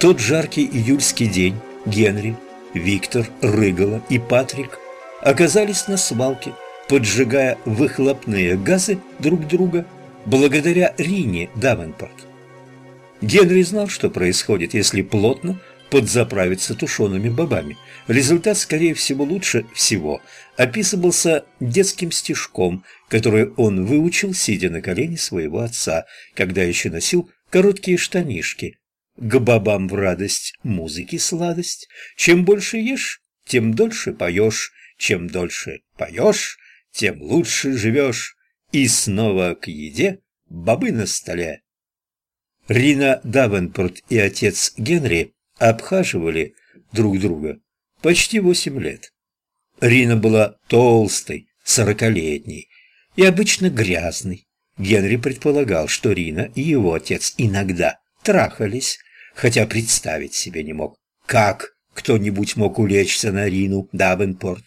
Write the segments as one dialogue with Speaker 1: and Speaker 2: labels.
Speaker 1: Тот жаркий июльский день Генри, Виктор, Рыгала и Патрик оказались на свалке, поджигая выхлопные газы друг друга благодаря Рине Давенпорт. Генри знал, что происходит, если плотно подзаправиться тушеными бобами. Результат, скорее всего, лучше всего описывался детским стишком, который он выучил, сидя на колене своего отца, когда еще носил короткие штанишки. К бабам в радость музыки сладость. Чем больше ешь, тем дольше поешь. Чем дольше поешь, тем лучше живешь. И снова к еде бобы на столе. Рина Давенпорт и отец Генри обхаживали друг друга почти восемь лет. Рина была толстой, сорокалетней и обычно грязной. Генри предполагал, что Рина и его отец иногда трахались, хотя представить себе не мог, как кто-нибудь мог улечься на Рину Давенпорт.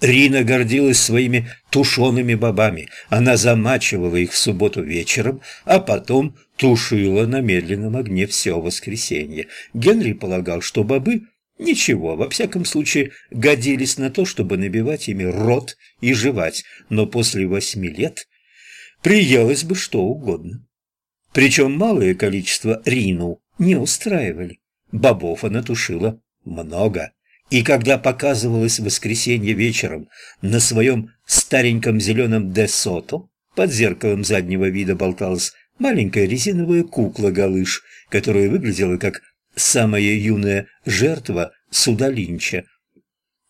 Speaker 1: Рина гордилась своими тушеными бобами. Она замачивала их в субботу вечером, а потом тушила на медленном огне все воскресенье. Генри полагал, что бобы ничего, во всяком случае, годились на то, чтобы набивать ими рот и жевать, но после восьми лет приелось бы что угодно. Причем малое количество Рину не устраивали. Бобов она тушила много. И когда показывалась воскресенье вечером на своем стареньком зеленом Десото, под зеркалом заднего вида болталась маленькая резиновая кукла-галыш, которая выглядела как самая юная жертва суда Линча,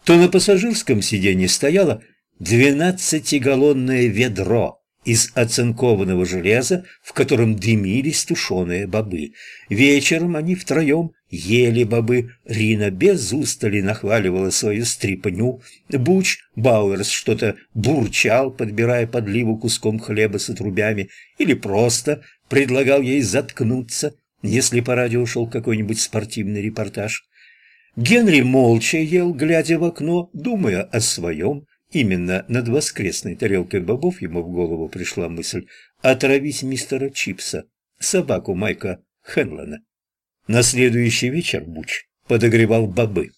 Speaker 1: то на пассажирском сиденье стояло двенадцатигаллонное ведро из оцинкованного железа, в котором дымились тушеные бобы. Вечером они втроем ели бобы. Рина без устали нахваливала свою стрипню. Буч Бауэрс что-то бурчал, подбирая подливу куском хлеба с отрубями, или просто предлагал ей заткнуться, если по радио шел какой-нибудь спортивный репортаж. Генри молча ел, глядя в окно, думая о своем, Именно над воскресной тарелкой бобов ему в голову пришла мысль отравить мистера Чипса, собаку Майка Хенлона. На следующий вечер Буч подогревал бобы.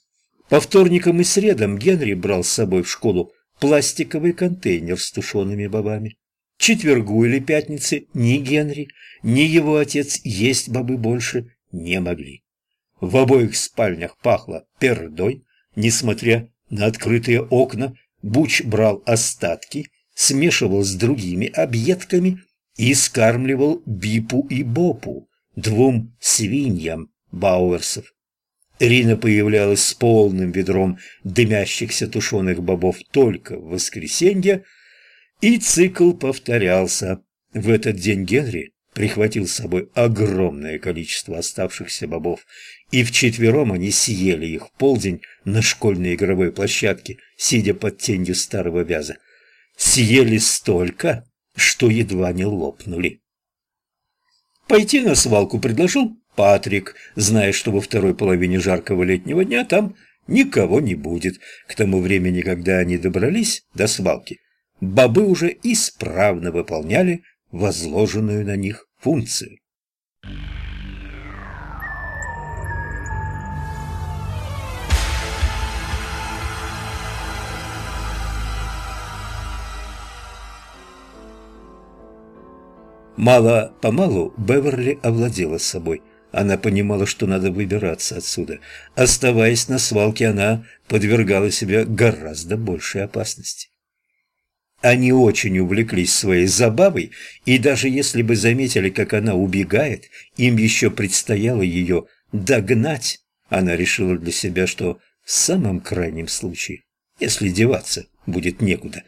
Speaker 1: По вторникам и средам Генри брал с собой в школу пластиковый контейнер с тушеными бобами. Четвергу или пятнице ни Генри, ни его отец есть бобы больше не могли. В обоих спальнях пахло пердой, несмотря на открытые окна Буч брал остатки, смешивал с другими объедками и скармливал Бипу и Бопу, двум свиньям Бауэрсов. Рина появлялась с полным ведром дымящихся тушеных бобов только в воскресенье, и цикл повторялся. В этот день Генри прихватил с собой огромное количество оставшихся бобов, и вчетвером они съели их в полдень на школьной игровой площадке, сидя под тенью старого вяза. Съели столько, что едва не лопнули. Пойти на свалку предложил Патрик, зная, что во второй половине жаркого летнего дня там никого не будет. К тому времени, когда они добрались до свалки, бобы уже исправно выполняли возложенную на них функцию. Мало-помалу Беверли овладела собой. Она понимала, что надо выбираться отсюда. Оставаясь на свалке, она подвергала себя гораздо большей опасности. Они очень увлеклись своей забавой, и даже если бы заметили, как она убегает, им еще предстояло ее догнать. Она решила для себя, что в самом крайнем случае, если деваться будет некуда,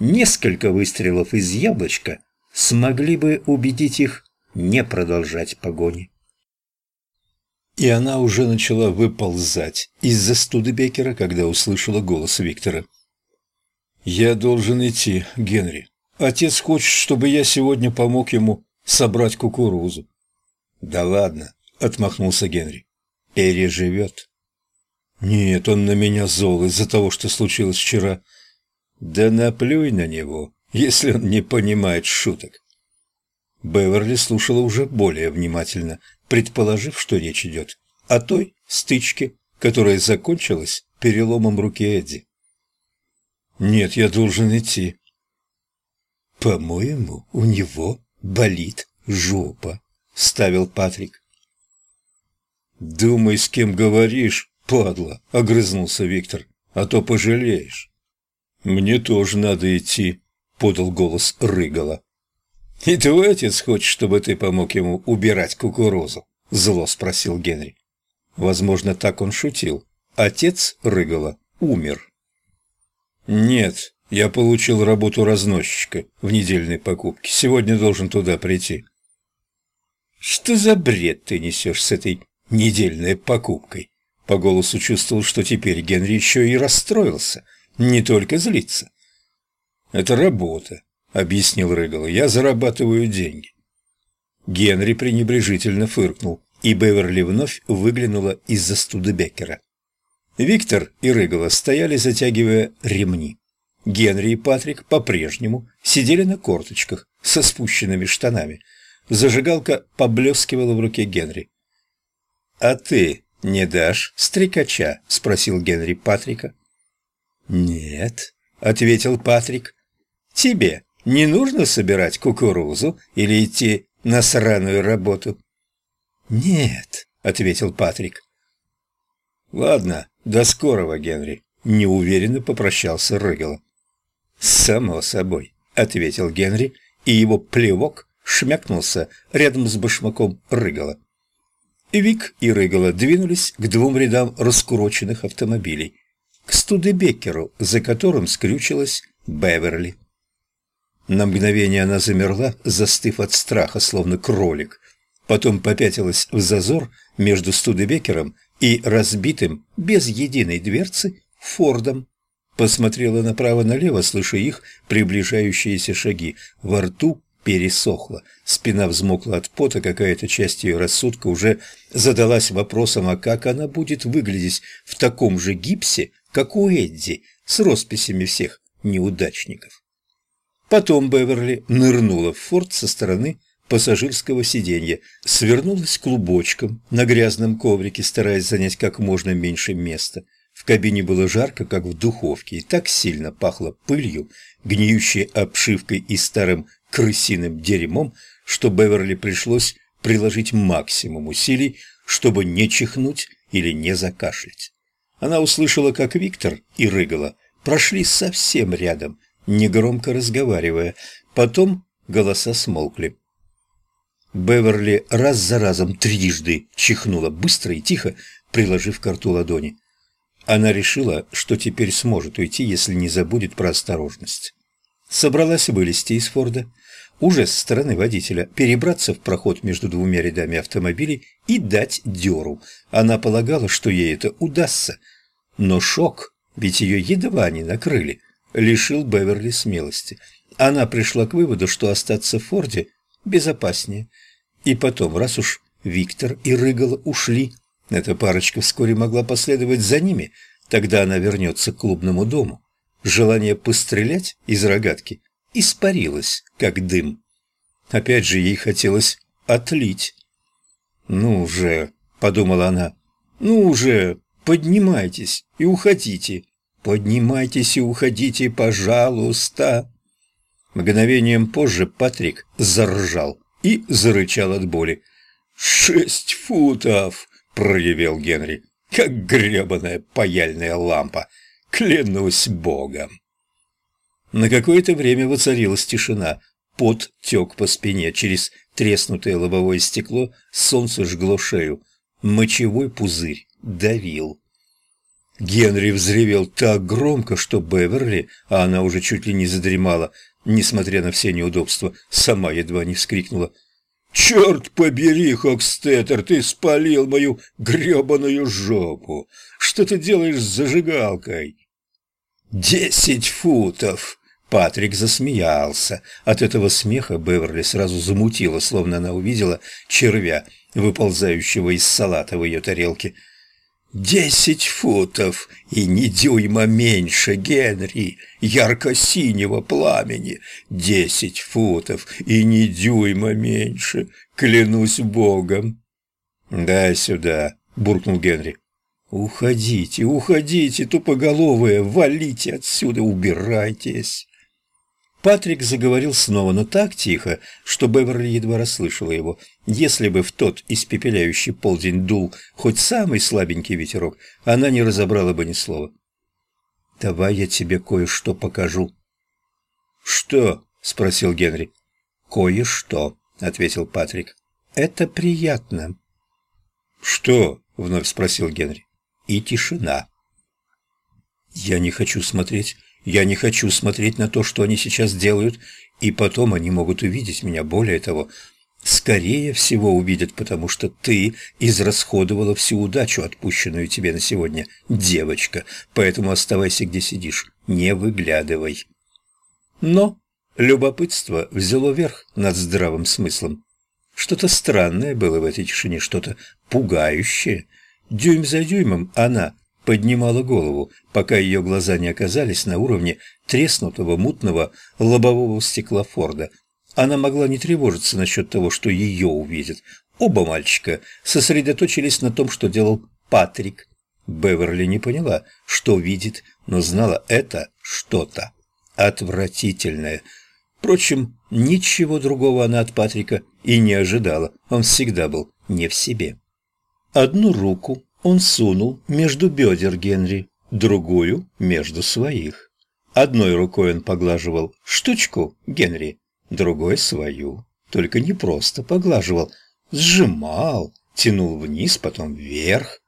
Speaker 1: несколько выстрелов из яблочка смогли бы убедить их не продолжать погони. И она уже начала выползать из-за Студебекера, когда услышала голос Виктора. «Я должен идти, Генри. Отец хочет, чтобы я сегодня помог ему собрать кукурузу». «Да ладно», — отмахнулся Генри. «Переживет». «Нет, он на меня зол из-за того, что случилось вчера». «Да наплюй на него, если он не понимает шуток». Беверли слушала уже более внимательно, предположив, что речь идет о той стычке, которая закончилась переломом руки Эдди. «Нет, я должен идти». «По-моему, у него болит жопа», — ставил Патрик. «Думай, с кем говоришь, падла», — огрызнулся Виктор, — «а то пожалеешь». «Мне тоже надо идти», — подал голос Рыгала. «И твой отец хочет, чтобы ты помог ему убирать кукурузу?» — зло спросил Генри. Возможно, так он шутил. Отец Рыгала умер. «Нет, я получил работу разносчика в недельной покупке. Сегодня должен туда прийти». «Что за бред ты несешь с этой недельной покупкой?» По голосу чувствовал, что теперь Генри еще и расстроился, не только злится. «Это работа», — объяснил Рыгала. «Я зарабатываю деньги». Генри пренебрежительно фыркнул, и Беверли вновь выглянула из-за Студебекера. Виктор и Рыгала стояли, затягивая ремни. Генри и Патрик по-прежнему сидели на корточках со спущенными штанами. Зажигалка поблескивала в руке Генри. «А ты не дашь стрекача?» – спросил Генри Патрика. «Нет», – ответил Патрик. «Тебе не нужно собирать кукурузу или идти на сраную работу?» «Нет», — ответил Патрик. «Ладно, до скорого, Генри», — неуверенно попрощался Рыгела. «Само собой», — ответил Генри, и его плевок шмякнулся рядом с башмаком Рыгала. Вик и Рыгала двинулись к двум рядам раскуроченных автомобилей, к Студебекеру, за которым скрючилась Беверли. На мгновение она замерла, застыв от страха, словно кролик. Потом попятилась в зазор между Студебекером и разбитым, без единой дверцы, Фордом. Посмотрела направо-налево, слыша их приближающиеся шаги. Во рту пересохло, спина взмокла от пота, какая-то часть ее рассудка уже задалась вопросом, а как она будет выглядеть в таком же гипсе, как у Эдди, с росписями всех неудачников. Потом Беверли нырнула в форт со стороны пассажирского сиденья, свернулась клубочком на грязном коврике, стараясь занять как можно меньше места. В кабине было жарко, как в духовке, и так сильно пахло пылью, гниющей обшивкой и старым крысиным дерьмом, что Беверли пришлось приложить максимум усилий, чтобы не чихнуть или не закашлять. Она услышала, как Виктор и Рыгала прошли совсем рядом, негромко разговаривая. Потом голоса смолкли. Беверли раз за разом трижды чихнула, быстро и тихо, приложив к рту ладони. Она решила, что теперь сможет уйти, если не забудет про осторожность. Собралась вылезти из Форда, уже с стороны водителя, перебраться в проход между двумя рядами автомобилей и дать дёру. Она полагала, что ей это удастся. Но шок, ведь ее едва не накрыли, лишил Беверли смелости. Она пришла к выводу, что остаться в Форде безопаснее. И потом, раз уж Виктор и Рыгала ушли, эта парочка вскоре могла последовать за ними, тогда она вернется к клубному дому. Желание пострелять из рогатки испарилось, как дым. Опять же ей хотелось отлить. «Ну уже», — подумала она, — «ну уже, поднимайтесь и уходите». «Поднимайтесь и уходите, пожалуйста!» Мгновением позже Патрик заржал и зарычал от боли. «Шесть футов!» — проявил Генри. «Как гребаная паяльная лампа! Клянусь богом!» На какое-то время воцарилась тишина. Пот тек по спине. Через треснутое лобовое стекло солнце жгло шею. Мочевой пузырь давил. Генри взревел так громко, что Беверли, а она уже чуть ли не задремала, несмотря на все неудобства, сама едва не вскрикнула. «Черт побери, Хокстеттер, ты спалил мою гребаную жопу! Что ты делаешь с зажигалкой?» «Десять футов!» Патрик засмеялся. От этого смеха Беверли сразу замутила, словно она увидела червя, выползающего из салата в ее тарелке. Десять футов и ни дюйма меньше, Генри, ярко-синего пламени. Десять футов и ни дюйма меньше, клянусь богом. «Дай сюда», — буркнул Генри. «Уходите, уходите, тупоголовые, валите отсюда, убирайтесь!» Патрик заговорил снова, но так тихо, что Беверли едва расслышала его. Если бы в тот испепеляющий полдень дул хоть самый слабенький ветерок, она не разобрала бы ни слова. «Давай я тебе кое-что покажу». «Что?» — спросил Генри. «Кое-что», — ответил Патрик. «Это приятно». «Что?» — вновь спросил Генри. И тишина. «Я не хочу смотреть я не хочу смотреть на то, что они сейчас делают, и потом они могут увидеть меня. Более того, скорее всего увидят, потому что ты израсходовала всю удачу, отпущенную тебе на сегодня, девочка. Поэтому оставайся, где сидишь, не выглядывай. Но любопытство взяло верх над здравым смыслом. Что-то странное было в этой тишине, что-то пугающее. Дюйм за дюймом она поднимала голову, пока ее глаза не оказались на уровне треснутого мутного лобового стекла Форда. Она могла не тревожиться насчет того, что ее увидят. Оба мальчика сосредоточились на том, что делал Патрик. Беверли не поняла, что видит, но знала это что-то отвратительное. Впрочем, ничего другого она от Патрика и не ожидала. Он всегда был не в себе. Одну руку он сунул между бедер Генри, другую между своих. Одной рукой он поглаживал штучку Генри, другой свою. Только не просто поглаживал, сжимал, тянул вниз, потом вверх.